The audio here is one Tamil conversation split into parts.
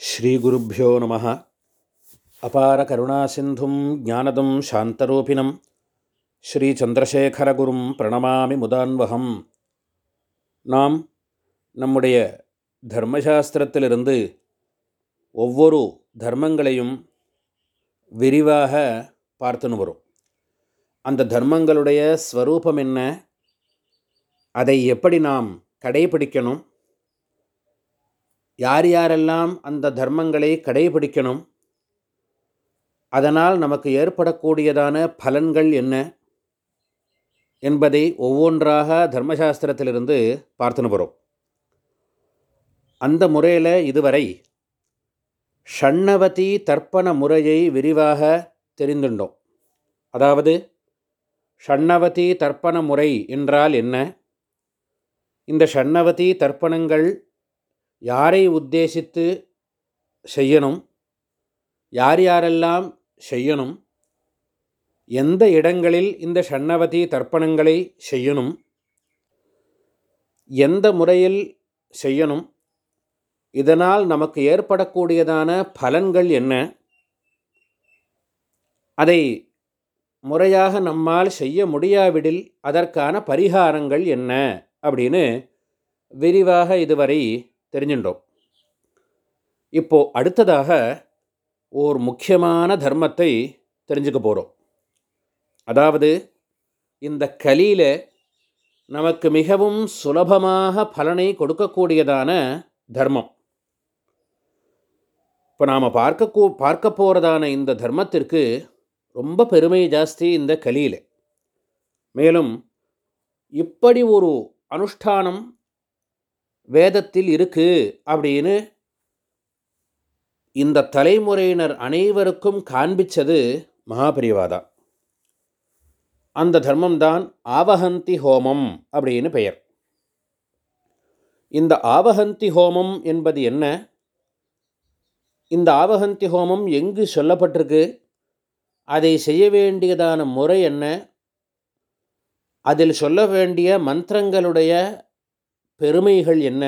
ஸ்ரீகுருப்போ நம அபார கருணாசிந்தும் ஜானதம் சாந்தரூபிணம். ஸ்ரீச்சந்திரசேகரகுரும் பிரணமாமி முதான்வகம். நாம் நம்முடைய தர்மசாஸ்திரத்திலிருந்து ஒவ்வொரு தர்மங்களையும் விரிவாக பார்த்துன்னு வரும். அந்த தர்மங்களுடைய ஸ்வரூபம் என்ன? அதை எப்படி நாம் கடைபிடிக்கணும்? யார் யாரெல்லாம் அந்த தர்மங்களை கடைபிடிக்கணும் அதனால் நமக்கு ஏற்படக்கூடியதான பலன்கள் என்ன என்பதை ஒவ்வொன்றாக தர்மசாஸ்திரத்திலிருந்து பார்த்துன்னு போகிறோம் அந்த முறையில் இதுவரை ஷண்ணவதி தர்ப்பண முறையை விரிவாக தெரிந்துண்டோம். அதாவது ஷண்ணவதி தர்ப்பண முறை என்றால் என்ன? இந்த ஷண்ணவதி தர்ப்பணங்கள் யாரை உத்தேசித்து செய்யணும்? யார் யாரெல்லாம் செய்யணும்? எந்த இடங்களில் இந்த ஷண்ணவதி தர்ப்பணங்களை செய்யணும்? எந்த முறையில் செய்யணும்? இதனால் நமக்கு ஏற்படக்கூடியதான பலன்கள் என்ன? அதை முறையாக நம்மால் செய்ய முடியாவிடில் அதற்கான பரிகாரங்கள் என்ன? அப்படின்னு விரிவாக இதுவரை தெரிஞ்சுட்டோம் இப்போது அடுத்ததாக ஓர் முக்கியமான தர்மத்தை தெரிஞ்சுக்க போகிறோம் அதாவது இந்த கலியில் நமக்கு மிகவும் சுலபமாக பலனை கொடுக்கக்கூடியதான தர்மம். இப்போ நாம் பார்க்க பார்க்க போகிறதான இந்த தர்மத்திற்கு ரொம்ப பெருமை ஜாஸ்தி இந்த கலியில். மேலும் இப்படி ஒரு அனுஷ்டானம் வேதத்தில் இருக்குது அப்படின்னு இந்த தலைமுறையினர் அனைவருக்கும் காண்பிச்சது மகாபிரிவாதா. அந்த தர்மம்தான் ஆவஹந்தி ஹோமம் அப்படின்னு பெயர். இந்த ஆவஹந்தி ஹோமம் என்பது என்ன? இந்த ஆவஹந்தி ஹோமம் எங்கு சொல்லப்பட்டிருக்கு? அதை செய்ய வேண்டியதான முறை என்ன? அதில் சொல்ல வேண்டிய மந்திரங்களுடைய பெருமைகள் என்ன?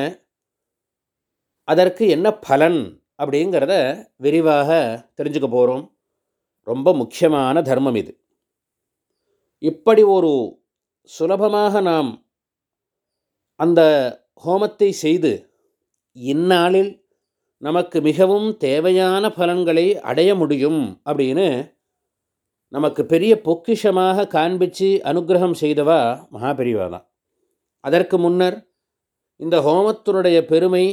அதற்கு என்ன பலன்? அப்படிங்கிறத விரிவாக தெரிஞ்சுக்க போகிறோம் ரொம்ப முக்கியமான தர்மம் இது. இப்படி ஒரு சுலபமாக நாம் அந்த ஹோமத்தை செய்து இந்நாளில் நமக்கு மிகவும் தேவையான பலன்களை அடைய முடியும் அப்படின்னு நமக்கு பெரிய பொக்கிஷமாக காண்பித்து அனுகிரகம் செய்தவா மகாபெரிவா தான். அதற்கு முன்னர் இந்த ஹோமத்தினுடைய பெருமை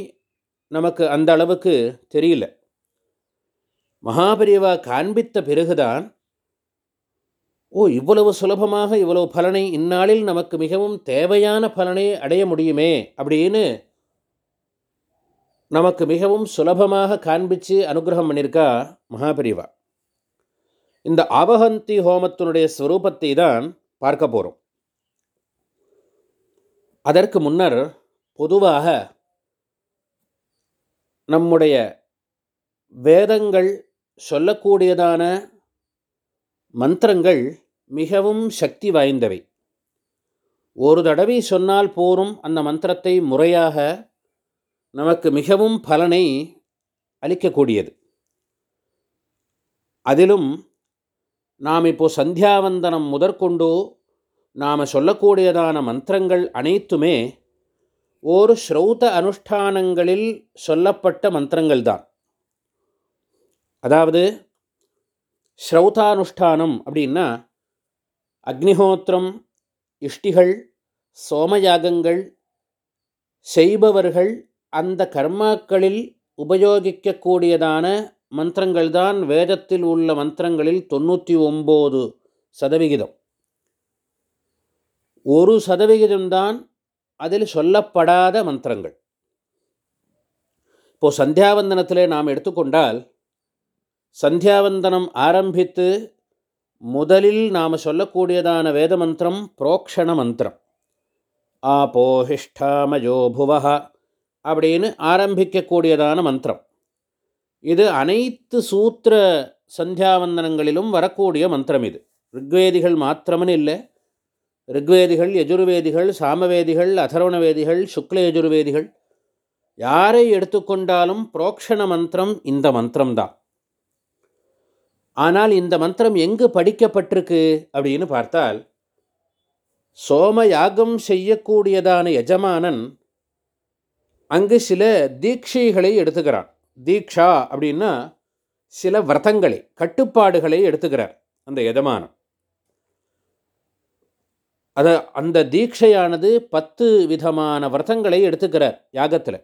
நமக்கு அந்த அளவுக்கு தெரியல. மகாபெரிவா காண்பித்த பிறகுதான் ஓ இவ்வளவு சுலபமாக இவ்வளவு பலனை இந்நாளில் நமக்கு மிகவும் தேவையான பலனை அடைய முடியுமே அப்படின்னு நமக்கு மிகவும் சுலபமாக காண்பித்து அனுகிரகம் பண்ணியிருக்கா மகாபெரிவா இந்த அவஹந்தி ஹோமத்தினுடைய ஸ்வரூபத்தை தான் பார்க்க போகிறோம் அதற்கு முன்னர் பொதுவாக நம்முடைய வேதங்கள் சொல்லக்கூடியதான மந்திரங்கள் மிகவும் சக்தி வாய்ந்தவை. ஒரு தடவை சொன்னால் போரும் அந்த மந்திரத்தை முறையாக நமக்கு மிகவும் பலனை அளிக்கக்கூடியது. அதிலும் நாம் இப்போது சந்தியாவந்தனம் முதற்கொண்டு நாம் சொல்லக்கூடியதான மந்திரங்கள் அனைத்துமே ஒரு ஸ்ரௌத அனுஷ்டானங்களில் சொல்லப்பட்ட மந்திரங்கள் தான் அதாவது ஸ்ரௌதானுஷ்டானம் அப்படின்னா அக்னிஹோத்திரம் இஷ்டிகள் சோமயாகங்கள் செய்பவர்கள் அந்த கர்மாக்களில் உபயோகிக்கக்கூடியதான மந்திரங்கள் தான் வேதத்தில் உள்ள மந்திரங்களில் தொண்ணூற்றி ஒம்பது சதவிகிதம். ஒரு சதவிகிதம்தான் அதில் சொல்லப்படாத மந்திரங்கள். இப்போது சந்தியாவந்தனத்தில் நாம் எடுத்துக்கொண்டால் சந்தியாவந்தனம் ஆரம்பித்து முதலில் நாம் சொல்லக்கூடியதான வேத மந்திரம் புரோக்ஷண மந்திரம். ஆபோஹிஷ்டாமயோ புவஹ அப்படின்னு ஆரம்பிக்கக்கூடியதான மந்திரம். இது அனைத்து சூத்திர சந்தியாவந்தனங்களிலும் வரக்கூடிய மந்திரம் இது. ரிக்வேதிகள் மாத்திரம்னு இல்லை. ரிக்வேதிகள் யஜுர்வேதிகள் சாமவேதிகள் அதர்வணவேதிகள் சுக்ல யஜுர்வேதிகள் யாரை எடுத்துக்கொண்டாலும் புரோக்ஷண மந்திரம் இந்த மந்திரம்தான். ஆனால் இந்த மந்திரம் எங்கு படிக்கப்பட்டிருக்கு அப்படின்னு பார்த்தால் சோம யாகம் செய்யக்கூடியதான எஜமானன் அங்கு சில தீட்சைகளை எடுத்துக்கிறான். தீக்ஷா அப்படின்னா சில விரதங்களை கட்டுப்பாடுகளை எடுத்துக்கிறார் அந்த எஜமானம் அதை அந்த தீட்சையானது பத்து விதமான விரதங்களை எடுத்துக்கிறார் யாகத்தில்.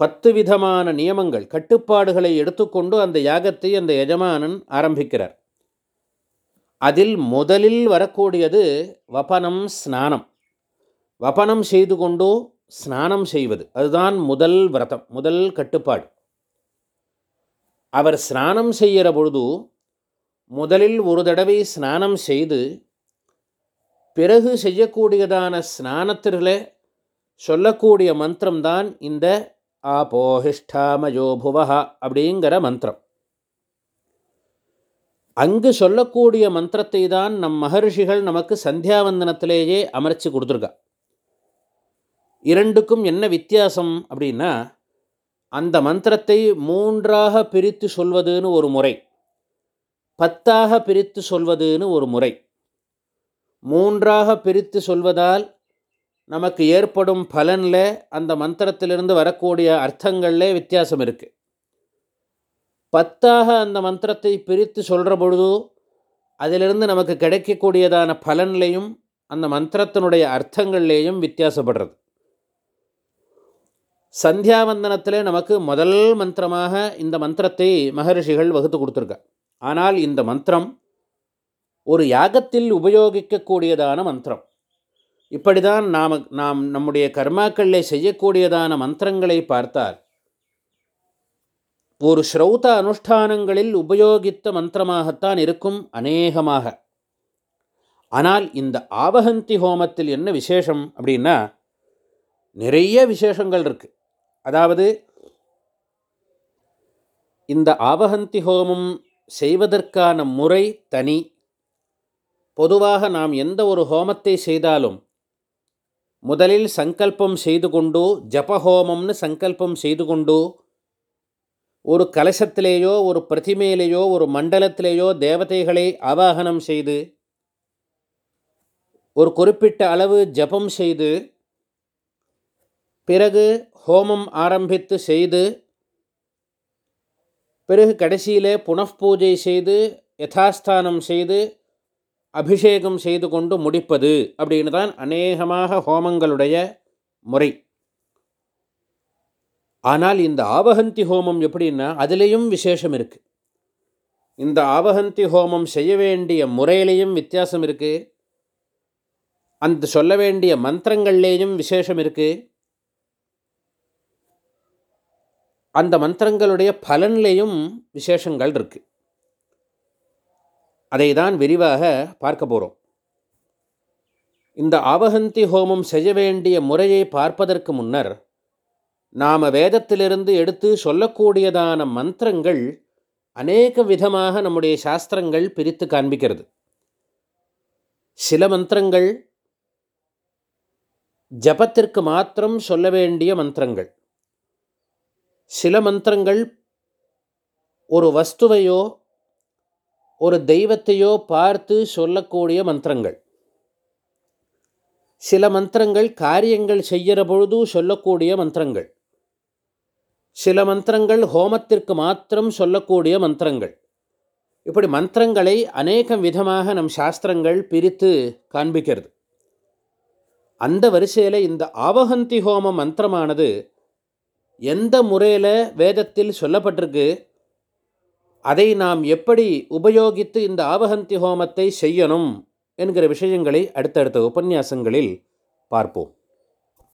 பத்து விதமான நியமங்கள் கட்டுப்பாடுகளை எடுத்துக்கொண்டு அந்த யாகத்தை அந்த எஜமானன் ஆரம்பிக்கிறார். அதில் முதலில் வரக்கூடியது வபனம் ஸ்நானம். வபனம் செய்து கொண்டோ ஸ்நானம் செய்வது. அதுதான் முதல் விரதம் முதல் கட்டுப்பாடு. அவர் ஸ்நானம் செய்கிற பொழுது முதலில் ஒரு தடவை ஸ்நானம் செய்து பிறகு செய்யக்கூடியதான ஸ்நானத்திலே சொல்லக்கூடிய மந்திரம்தான் இந்த ஆபோஹிஷ்டாமயோ புவஹா அப்படிங்கிற மந்திரம். அங்கு சொல்லக்கூடிய மந்திரத்தை தான் நம் மகர்ஷிகள் நமக்கு சந்தியாவந்தனத்திலேயே அமர்ச்சி கொடுத்துருக்கா. இரண்டுக்கும் என்ன வித்தியாசம் அப்படின்னா அந்த மந்திரத்தை மூன்றாக பிரித்து சொல்வதுன்னு ஒரு முறை பத்தாக பிரித்து சொல்வதுன்னு ஒரு முறை. மூன்றாக பிரித்து சொல்வதால் நமக்கு ஏற்படும் பலனில் அந்த மந்திரத்திலிருந்து வரக்கூடிய அர்த்தங்களில் வித்தியாசம் இருக்குது பத்தாக அந்த மந்திரத்தை பிரித்து சொல்கிற பொழுது அதிலிருந்து நமக்கு கிடைக்கக்கூடியதான பலன்லையும் அந்த மந்திரத்தினுடைய அர்த்தங்கள்லேயும் வித்தியாசப்படுறது. சந்தியாவந்தனத்தில் நமக்கு முதல் மந்திரமாக இந்த மந்திரத்தை மகரிஷிகள் வகுத்து கொடுத்துருக்க ஆனால் இந்த மந்திரம் ஒரு யாகத்தில் உபயோகிக்கக்கூடியதான மந்திரம். இப்படி தான் நாம் நாம் நம்முடைய கர்மாக்களில் செய்யக்கூடியதான மந்திரங்களை பார்த்தால் ஒரு ஸ்ரௌத அனுஷ்டானங்களில் உபயோகித்த மந்திரமாகத்தான் இருக்கும் அநேகமாக. ஆனால் இந்த ஆவகந்தி ஹோமத்தில் என்ன விசேஷம் அப்படின்னா நிறைய விசேஷங்கள் இருக்குது அதாவது இந்த ஆவகந்தி ஹோமம் செய்வதற்கான முறை தனி பொதுவாக நாம் எந்த ஒரு ஹோமத்தை செய்தாலும் முதலில் சங்கல்பம் செய்து கொண்டு ஜபஹோமம்னு சங்கல்பம் செய்து கொண்டு ஒரு கலசத்திலேயோ ஒரு பிரதிமையிலேயோ ஒரு மண்டலத்திலேயோ தேவதைகளை ஆவாகனம் செய்து ஒரு குறிப்பிட்ட அளவு ஜபம் செய்து பிறகு ஹோமம் ஆரம்பித்து செய்து பிறகு கடைசியிலே புனఃபூஜை செய்து யதாஸ்தானம் செய்து அபிஷேகம் செய்து கொண்டு முடிப்பது அப்படின்னு தான் அநேகமாக ஹோமங்களுடைய முறை. ஆனால் இந்த ஆவகந்தி ஹோமம் எப்படின்னா அதுலேயும் விசேஷம் இருக்குது இந்த ஆவகந்தி ஹோமம் செய்ய வேண்டிய முறையிலையும் வித்தியாசம் இருக்குது அந்த சொல்ல வேண்டிய மந்திரங்கள்லேயும் விசேஷம் இருக்குது அந்த மந்திரங்களுடைய பலன்லேயும் விசேஷங்கள் இருக்குது அதை தான் விரிவாக பார்க்க போகிறோம் இந்த ஆவகந்தி ஹோமம் செய்ய வேண்டிய முறையை பார்ப்பதற்கு முன்னர் நாம் வேதத்திலிருந்து எடுத்து சொல்லக்கூடியதான மந்திரங்கள் அநேக விதமாக நம்முடைய சாஸ்திரங்கள் பிரித்து காண்பிக்கிறது. சில மந்திரங்கள் ஜபத்திற்கு மாத்திரம் சொல்ல வேண்டிய மந்திரங்கள். சில மந்திரங்கள் ஒரு வஸ்துவையோ ஒரு தெய்வத்தையோ பார்த்து சொல்லக்கூடிய மந்திரங்கள். சில மந்திரங்கள் காரியங்கள் செய்கிற பொழுது சொல்லக்கூடிய மந்திரங்கள். சில மந்திரங்கள் ஹோமத்திற்கு மாத்திரம் சொல்லக்கூடிய மந்திரங்கள். இப்படி மந்திரங்களை அநேக விதமாக நம் சாஸ்திரங்கள் பிரித்து காண்பிக்கிறது. அந்த வரிசையில் இந்த ஆவகந்தி ஹோம மந்திரமானது எந்த முறையில் வேதத்தில் சொல்லப்பட்டிருக்கு? அதை நாம் எப்படி உபயோகித்து இந்த ஆவகந்தி ஹோமத்தை செய்யணும் என்கிற விஷயங்களை அடுத்தடுத்த உபன்யாசங்களில் பார்ப்போம்.